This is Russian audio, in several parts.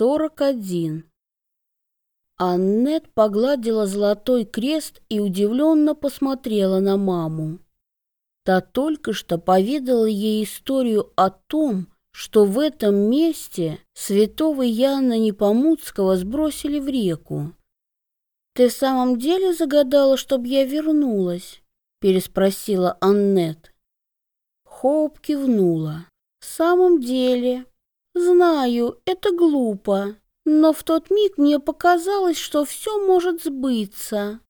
41. Аннет погладила золотой крест и удивленно посмотрела на маму. Та только что поведала ей историю о том, что в этом месте святого Яна Непомуцкого сбросили в реку. «Ты в самом деле загадала, чтобы я вернулась?» — переспросила Аннет. Хоуп кивнула. «В самом деле, знаю, это глупо, но в тот миг мне показалось, что все может сбыться.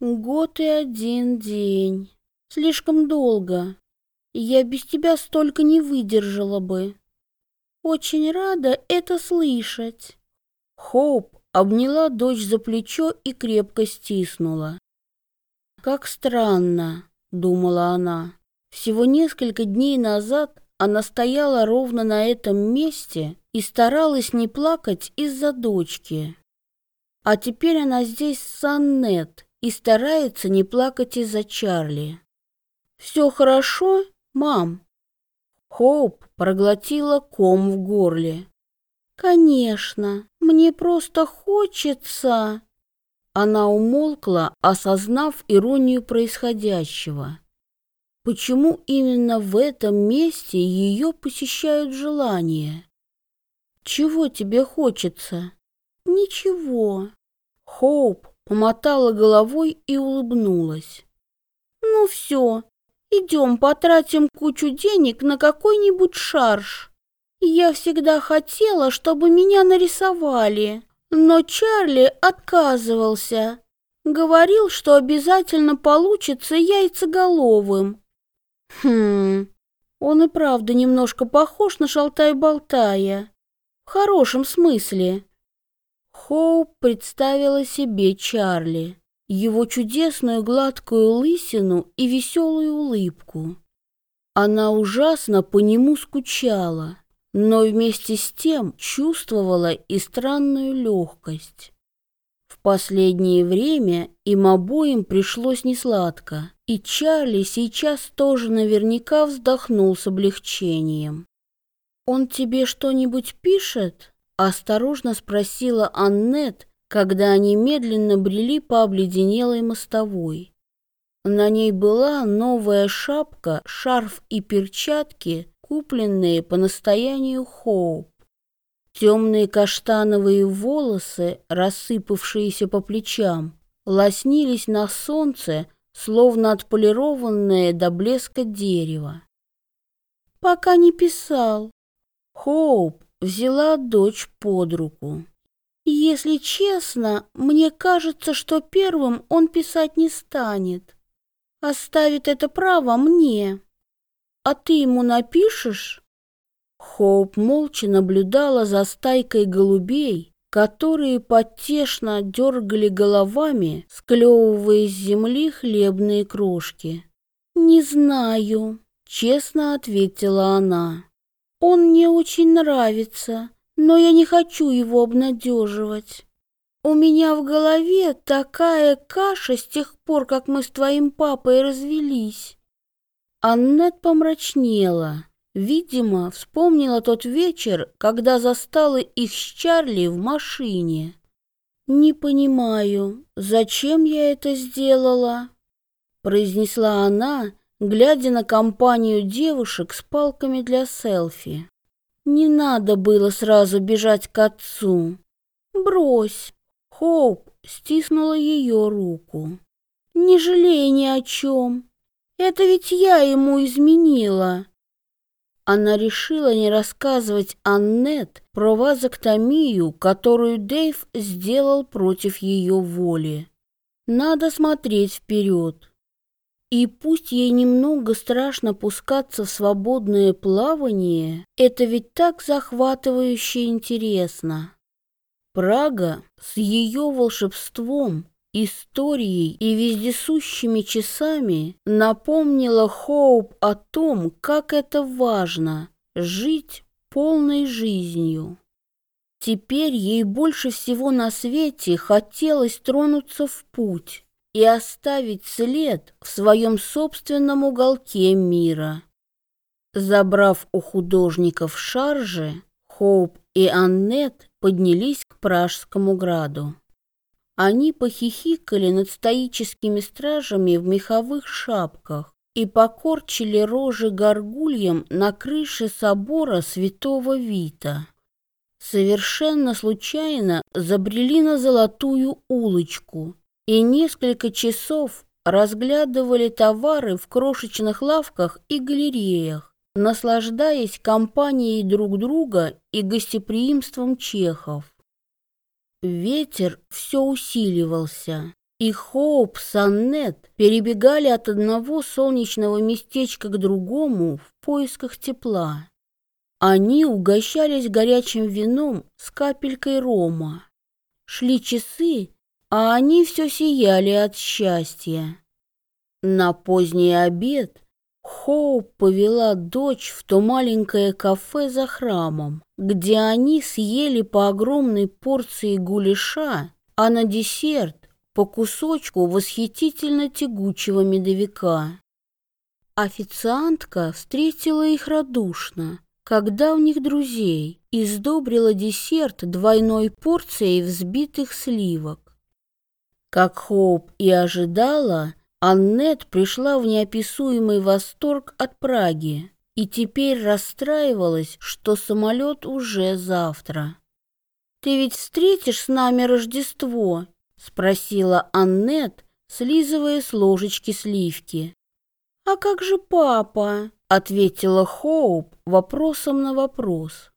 Год и один день. Слишком долго. Я без тебя столько не выдержала бы. Очень рада это слышать. Хоуп обняла дочь за плечо и крепко стиснула. Как странно, думала она. Всего несколько дней назад она стояла ровно на этом месте и старалась не плакать из-за дочки. А теперь она здесь с Аннет и старается не плакать из-за Чарли. «Все хорошо, мам?» Хоуп проглотила ком в горле. «Конечно, мне просто хочется...» Она умолкла, осознав иронию происходящего. Почему именно в этом месте ее посещают желания? Чего тебе хочется? Ничего. Хоуп помотала головой и улыбнулась. Ну все, идем потратим кучу денег на какой-нибудь шарж. Я всегда хотела, чтобы меня нарисовали, но Чарли отказывался. Говорил, что обязательно получится яйцеголовым. Хм, он и правда немножко похож на шалтай-болтая. В хорошем смысле. Хоуп представила себе Чарли, его чудесную гладкую лысину и веселую улыбку. Она ужасно по нему скучала, но вместе с тем чувствовала и странную легкость. В последнее время им обоим пришлось несладко, и Чарли сейчас тоже наверняка вздохнул с облегчением. «Он тебе что-нибудь пишет?» — осторожно спросила Аннет, когда они медленно брели по обледенелой мостовой. На ней была новая шапка, шарф и перчатки, купленные по настоянию Хоуп. Темные каштановые волосы, рассыпавшиеся по плечам, лоснились на солнце, словно отполированное до блеска дерево. «Пока не писал», Хоуп взяла дочь под руку. Если честно, мне кажется, что первым он писать не станет. Оставит это право мне. А ты ему напишешь? Хоуп молча наблюдала за стайкой голубей, которые потешно дергали головами, склевывая с земли хлебные крошки. «Не знаю», — честно ответила она. Он мне очень нравится, но я не хочу его обнадеживать. У меня в голове такая каша с тех пор, как мы с твоим папой развелись. Аннет помрачнела. Видимо, вспомнила тот вечер, когда застала их с Чарли в машине. «Не понимаю, зачем я это сделала?» произнесла она, глядя на компанию девушек с палками для селфи. Не надо было сразу бежать к отцу. Брось. Хоуп стиснула ее руку. Не жалей ни о чем. Это ведь я ему изменила. Она решила не рассказывать Аннет про вазоктомию, которую Дэйв сделал против ее воли. Надо смотреть вперед. И пусть ей немного страшно пускаться в свободное плавание, это ведь так захватывающе интересно. Прага с ее волшебством, историей и вездесущими часами напомнила Хоуп о том, как это важно — жить полной жизнью. Теперь ей больше всего на свете хотелось тронуться в путь, и оставить след в своем собственном уголке мира. Забрав у художников шаржи, Хоуп и Аннет поднялись к Пражскому граду. Они похихикали над стоическими стражами в меховых шапках и покорчили рожи горгульям на крыше собора святого Вита. Совершенно случайно забрели на золотую улочку и несколько часов разглядывали товары в крошечных лавках и галереях, наслаждаясь компанией друг друга и гостеприимством чехов. Ветер все усиливался, и Хоуп с Аннет перебегали от одного солнечного местечка к другому в поисках тепла. Они угощались горячим вином с капелькой рома. Шли часы, а они все сияли от счастья. На поздний обед Хоуп повела дочь в то маленькое кафе за храмом, где они съели по огромной порции гуляша, а на десерт по кусочку восхитительно тягучего медовика. Официантка встретила их радушно, когда у них друзей, и сдобрила десерт двойной порцией взбитых сливок. Как Хоуп и ожидала, Аннет пришла в неописуемый восторг от Праги и теперь расстраивалась, что самолет уже завтра. «Ты ведь встретишь с нами Рождество?» — спросила Аннет, слизывая с ложечки сливки. «А как же папа?» — ответила Хоуп вопросом на вопрос.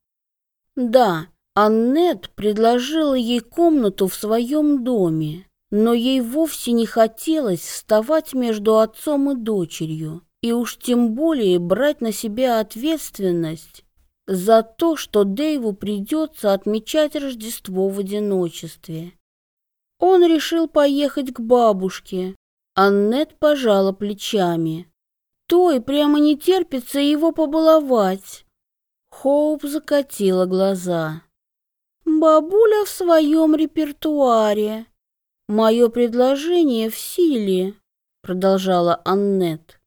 «Да, Аннет предложила ей комнату в своем доме но ей вовсе не хотелось вставать между отцом и дочерью, и уж тем более брать на себя ответственность за то, что Дэйву придется отмечать Рождество в одиночестве. Он решил поехать к бабушке. Аннет пожала плечами. Той прямо не терпится его побаловать. Хоуп закатила глаза. Бабуля в своем репертуаре. «Мое предложение в силе», — продолжала Аннет.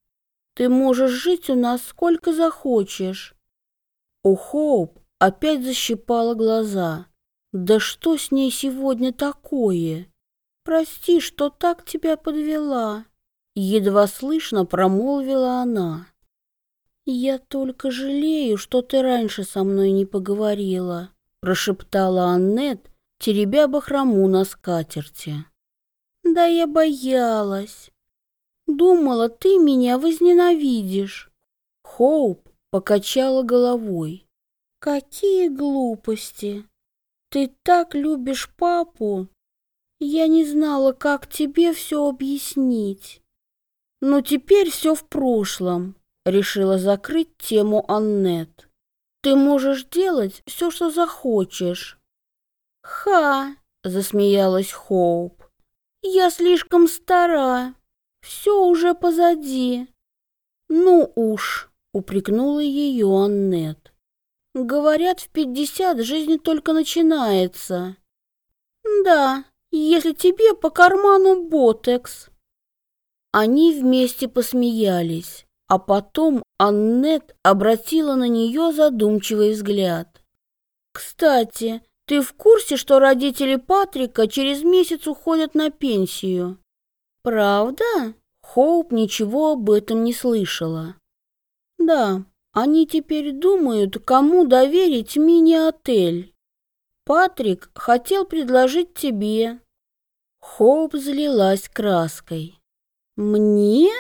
«Ты можешь жить у нас сколько захочешь». У Хоуп опять защипала глаза. «Да что с ней сегодня такое? Прости, что так тебя подвела», — едва слышно промолвила она. «Я только жалею, что ты раньше со мной не поговорила», — прошептала Аннет, теребя бахрому на скатерти. Да я боялась. Думала, ты меня возненавидишь. Хоуп покачала головой. Какие глупости. Ты так любишь папу. Я не знала, как тебе все объяснить. Но теперь все в прошлом, решила закрыть тему Аннет. Ты можешь делать все, что захочешь. Ха, засмеялась Хоуп. Я слишком стара. Все уже позади. Ну уж, упрекнула ее Аннет. Говорят, в пятьдесят жизнь только начинается. Да, если тебе по карману ботекс. Они вместе посмеялись, а потом Аннет обратила на нее задумчивый взгляд. Кстати, ты в курсе, что родители Патрика через месяц уходят на пенсию? Правда? Хоуп ничего об этом не слышала. Да, они теперь думают, кому доверить мини-отель. Патрик хотел предложить тебе. Хоуп залилась краской. Мне?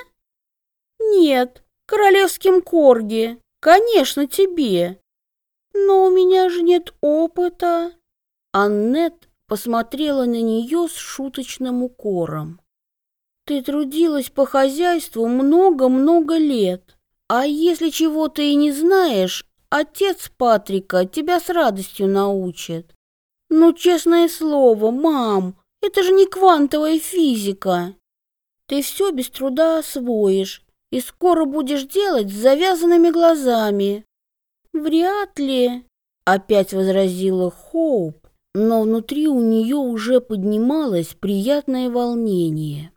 Нет, королевским корги. Конечно, тебе. Но у меня же нет опыта. Аннет посмотрела на нее с шуточным укором. Ты трудилась по хозяйству много-много лет. А если чего ты и не знаешь, отец Патрика тебя с радостью научит. Ну, честное слово, мам, это же не квантовая физика. Ты все без труда освоишь и скоро будешь делать с завязанными глазами. Вряд ли, опять возразила Хоуп, но внутри у нее уже поднималось приятное волнение.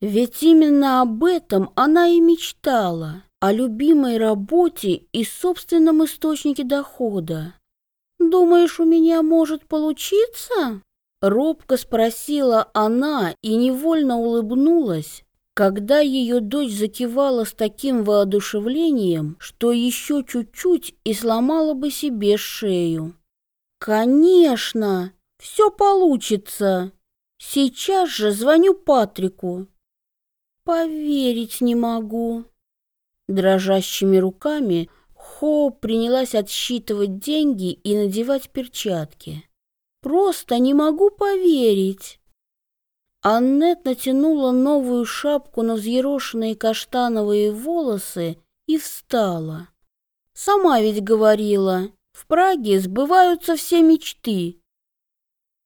Ведь именно об этом она и мечтала, о любимой работе и собственном источнике дохода. Думаешь, у меня может получиться? Робко спросила она и невольно улыбнулась, когда ее дочь закивала с таким воодушевлением, что еще чуть-чуть и сломала бы себе шею. «Конечно, все получится. Сейчас же звоню Патрику». «Поверить не могу». Дрожащими руками Хо принялась отсчитывать деньги и надевать перчатки. «Просто не могу поверить». Аннет натянула новую шапку на взъерошенные каштановые волосы и встала. Сама ведь говорила, в Праге сбываются все мечты.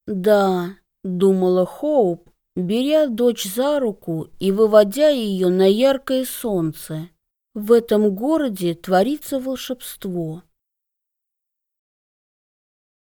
Да, думала Хоуп, беря дочь за руку и выводя ее на яркое солнце. В этом городе творится волшебство.